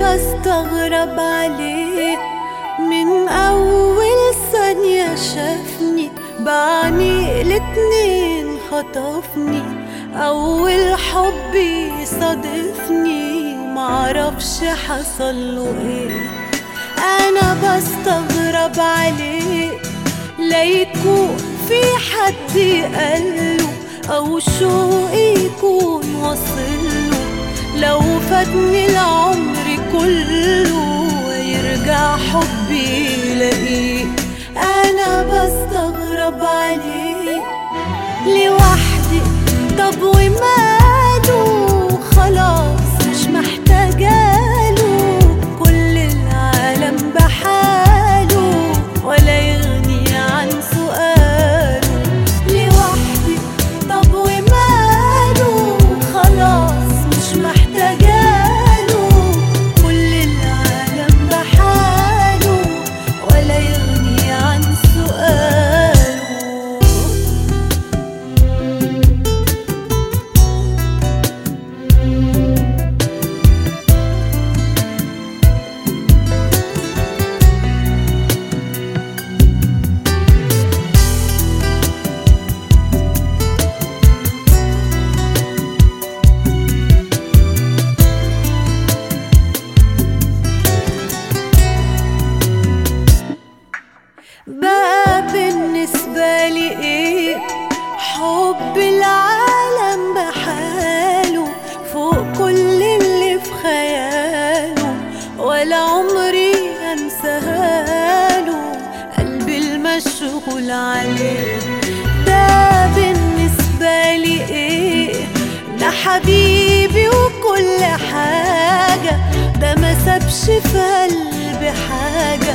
بستغرب عليه من أول ثانية شافني بعني الاتنين خطفني. أول حبي صادفني معرفش حصله إيه. أنا بستغرب عليه ليكو في حد قاله؟ أو شوقي يكون وصله لو فاتني العمر كله يرجع حبي أنا بستغرب عليه لوحدي. طب وماله تقول عليه ده بالنسبة لي إيه؟ ده حبيبي وكل حاجة. ده ما سابش في قلبي حاجة.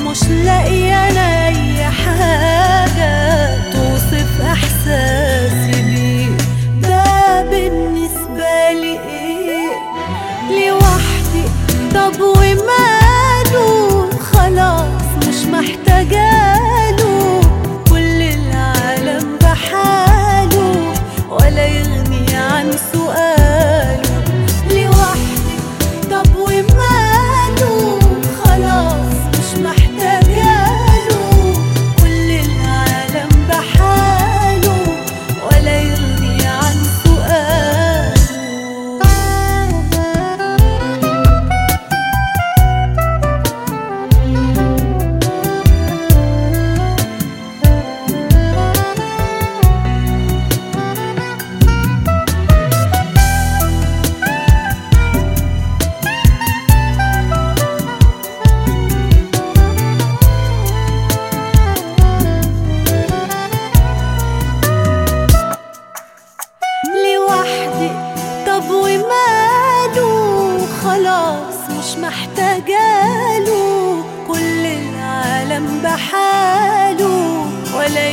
مش لاقي أنا أي حاجة. توصف إحساسي بيه. ده بالنسبة لي إيه؟ لوحدي. طب وماله؟ خلاص مش محتاجاه مش محتاجاله كل العالم بحاله ولا